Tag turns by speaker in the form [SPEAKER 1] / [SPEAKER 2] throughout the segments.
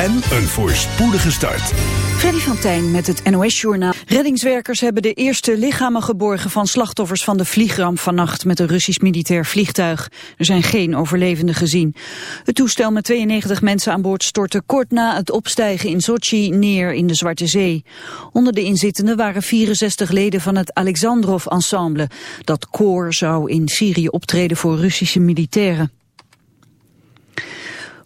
[SPEAKER 1] en een voorspoedige start.
[SPEAKER 2] Freddy van Tijn met het NOS-journaal. Reddingswerkers hebben de eerste lichamen geborgen van slachtoffers van de vliegramp vannacht met een Russisch militair vliegtuig. Er zijn geen overlevenden gezien. Het toestel met 92 mensen aan boord stortte kort na het opstijgen in Sochi neer in de Zwarte Zee. Onder de inzittenden waren 64 leden van het Alexandrov-ensemble. Dat koor zou in Syrië optreden voor Russische militairen.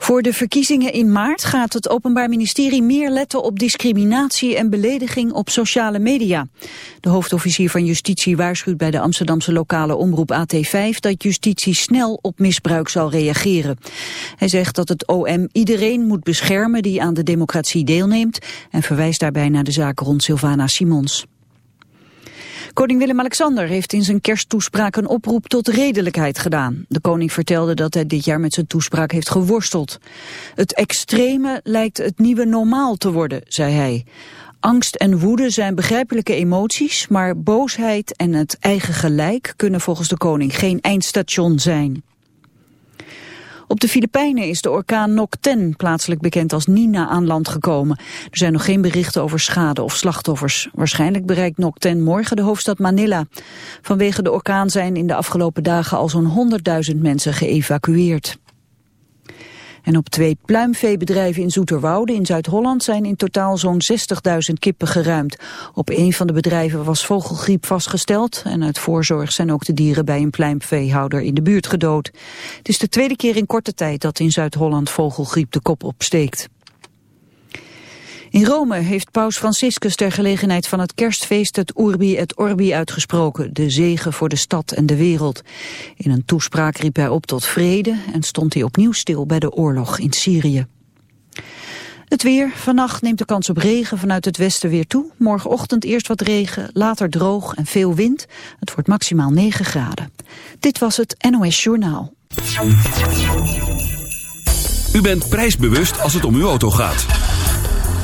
[SPEAKER 2] Voor de verkiezingen in maart gaat het Openbaar Ministerie meer letten op discriminatie en belediging op sociale media. De hoofdofficier van Justitie waarschuwt bij de Amsterdamse lokale omroep AT5 dat justitie snel op misbruik zal reageren. Hij zegt dat het OM iedereen moet beschermen die aan de democratie deelneemt en verwijst daarbij naar de zaak rond Sylvana Simons. Koning Willem-Alexander heeft in zijn kersttoespraak een oproep tot redelijkheid gedaan. De koning vertelde dat hij dit jaar met zijn toespraak heeft geworsteld. Het extreme lijkt het nieuwe normaal te worden, zei hij. Angst en woede zijn begrijpelijke emoties, maar boosheid en het eigen gelijk kunnen volgens de koning geen eindstation zijn. Op de Filipijnen is de orkaan Nocten, plaatselijk bekend als Nina, aan land gekomen. Er zijn nog geen berichten over schade of slachtoffers. Waarschijnlijk bereikt Nocten morgen de hoofdstad Manila. Vanwege de orkaan zijn in de afgelopen dagen al zo'n 100.000 mensen geëvacueerd. En op twee pluimveebedrijven in Zoeterwoude in Zuid-Holland zijn in totaal zo'n 60.000 kippen geruimd. Op een van de bedrijven was vogelgriep vastgesteld en uit voorzorg zijn ook de dieren bij een pluimveehouder in de buurt gedood. Het is de tweede keer in korte tijd dat in Zuid-Holland vogelgriep de kop opsteekt. In Rome heeft paus Franciscus ter gelegenheid van het kerstfeest het Urbi et Orbi uitgesproken, de zegen voor de stad en de wereld. In een toespraak riep hij op tot vrede en stond hij opnieuw stil bij de oorlog in Syrië. Het weer. Vannacht neemt de kans op regen vanuit het westen weer toe. Morgenochtend eerst wat regen, later droog en veel wind. Het wordt maximaal 9 graden. Dit was het NOS Journaal.
[SPEAKER 1] U bent prijsbewust als het om uw auto gaat.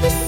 [SPEAKER 3] The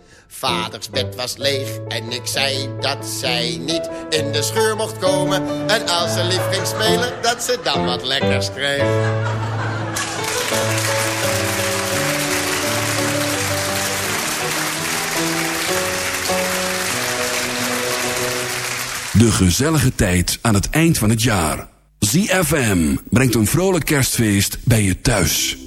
[SPEAKER 4] Vaders bed was leeg en ik zei dat zij niet in de scheur mocht komen. En als ze lief ging spelen, dat ze dan wat lekkers kreeg.
[SPEAKER 5] De gezellige tijd aan het eind van het jaar. ZFM brengt een vrolijk kerstfeest bij je thuis.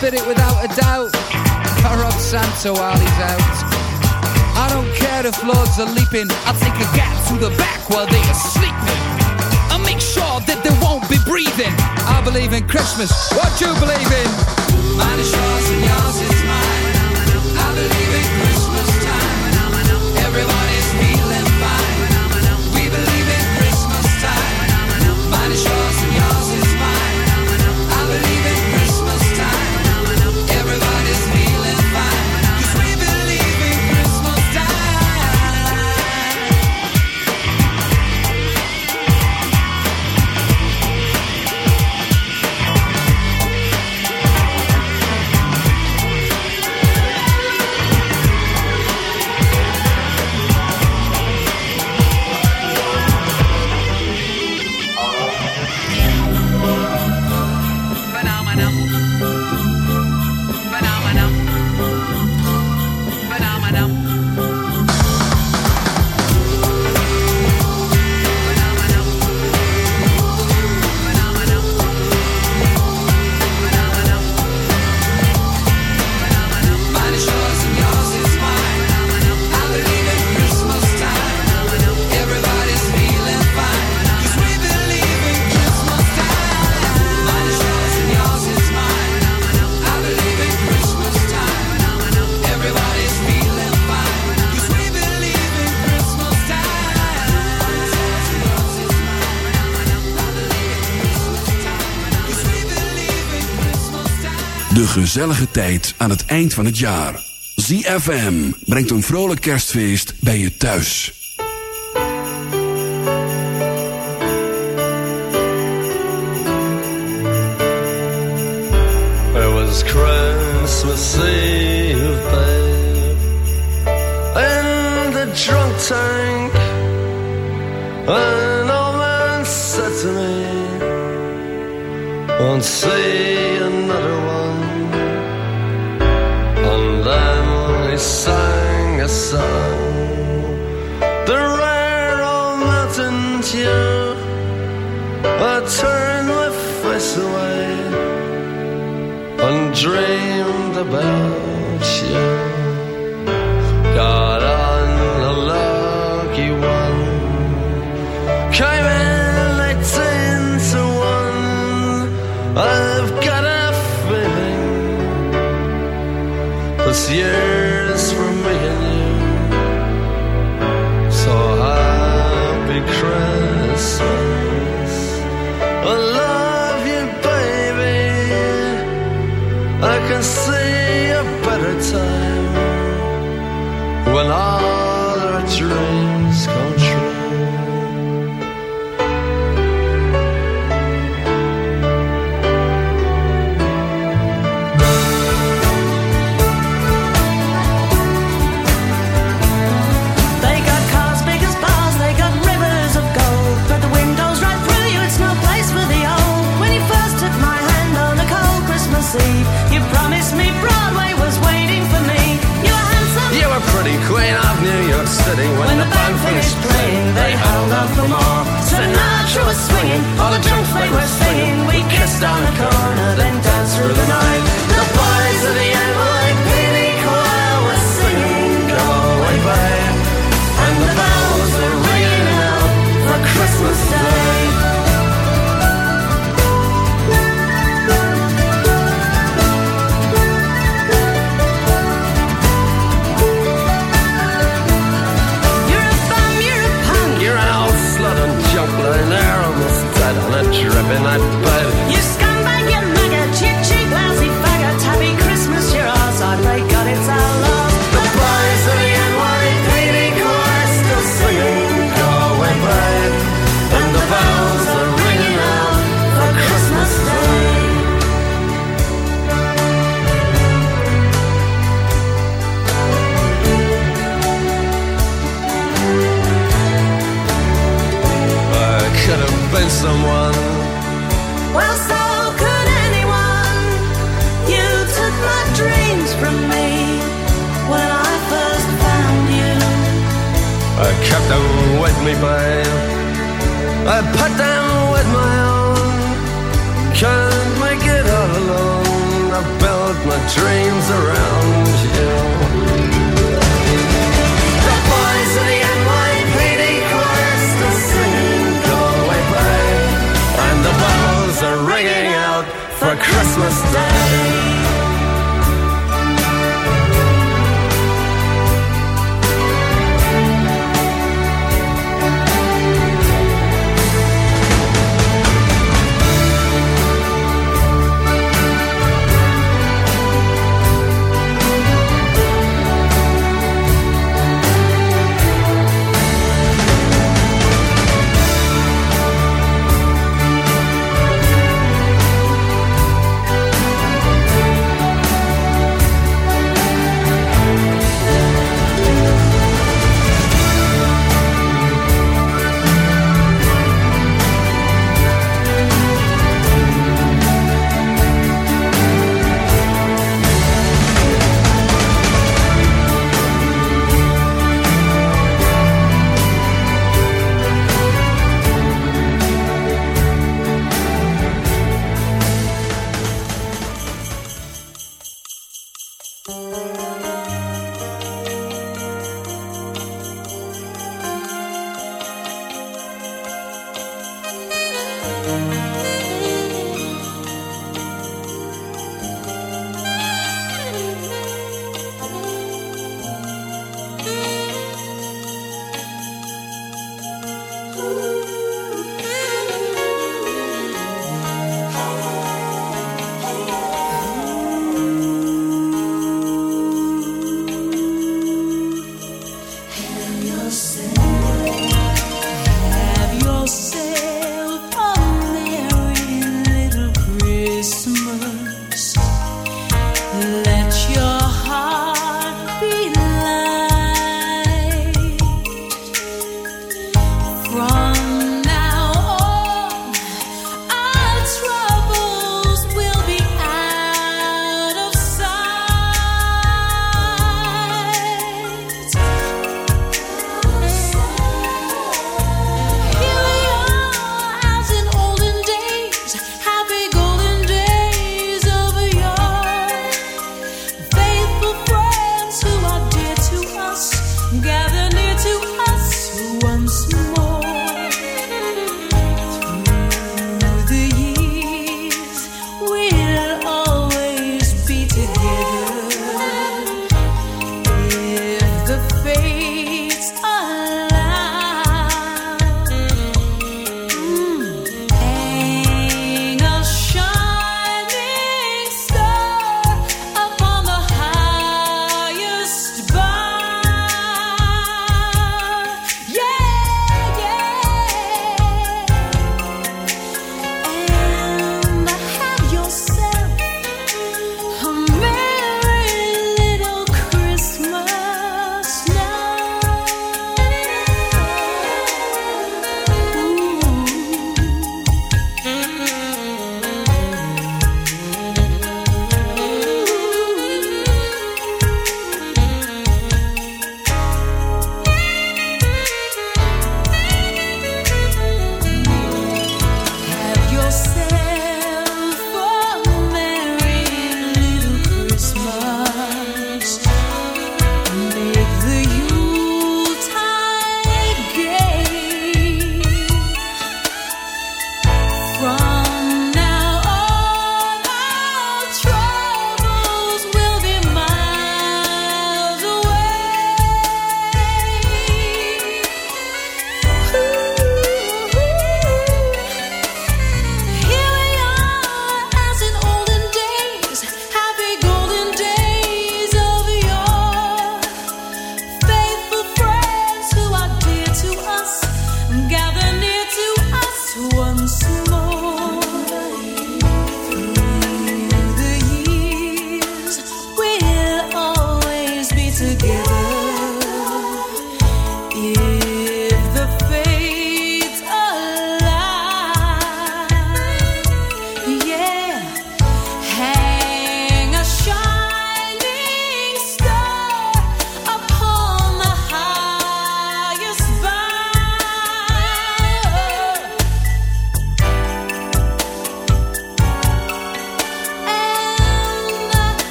[SPEAKER 6] spirit without a doubt. I rob Santo while he's out. I don't care if lords are leaping. I'll take a gap to the back while they are sleeping. I'll make sure that they won't be breathing. I believe in Christmas. What you believe in? Mine is yours and yours is mine. I believe in Christmas time.
[SPEAKER 5] Everybody. gezellige tijd aan het eind van het jaar. ZFM brengt een vrolijk kerstfeest bij je thuis.
[SPEAKER 7] It was Christmas Eve, babe In the drunk tank An old man said to me Won't see another one sun The rare old mountain dew. I turned my face away And dreamed about you. Got on a lucky one. Came in eighteen to one. I've got a feeling This
[SPEAKER 8] year was
[SPEAKER 7] playing,
[SPEAKER 8] they held out for more. Sinatra was swinging, all the junk they were singing. We kissed on the corner, then danced through the night.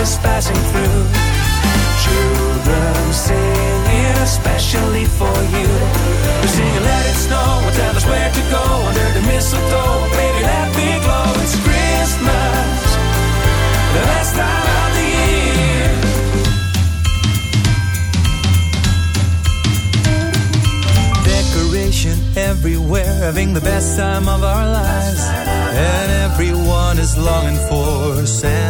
[SPEAKER 9] us passing through. Children singing especially for you. We sing and let it snow and tell us where to go under the mistletoe. Baby, let me glow. It's Christmas, the last time of the year. Decoration everywhere, having the best time of our lives, and everyone is longing for Santa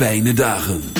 [SPEAKER 10] fijne dagen.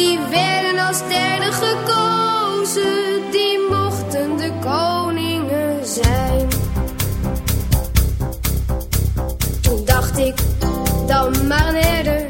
[SPEAKER 11] die werden als derde gekozen, die mochten de koningen zijn. Toen dacht ik, dan maar een herder.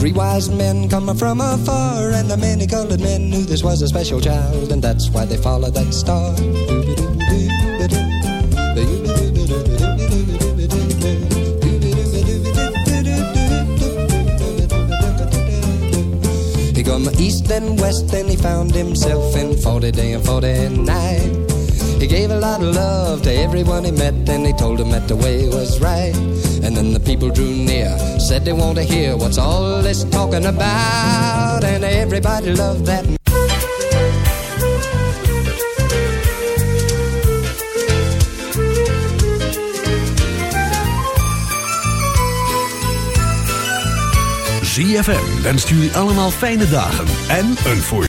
[SPEAKER 12] three wise men coming from afar. And the many colored men knew this was a special child, and that's why they followed that star. He come east and west and he found himself in 40 day and 40 night. He gave a lot of love to everyone he met and he told them that the way was right. And then the people drew near, said they want to hear what's all this talking about. And everybody loved that
[SPEAKER 10] ZFM wenst jullie allemaal fijne dagen en een voor